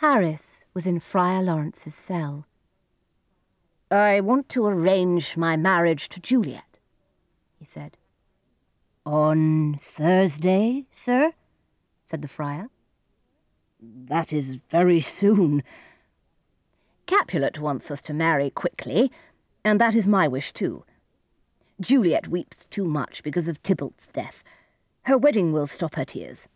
Paris was in Friar Lawrence's cell. I want to arrange my marriage to Juliet, he said. On Thursday, sir? said the friar. That is very soon. Capulet wants us to marry quickly, and that is my wish too. Juliet weeps too much because of Tybalt's death. Her wedding will stop her tears.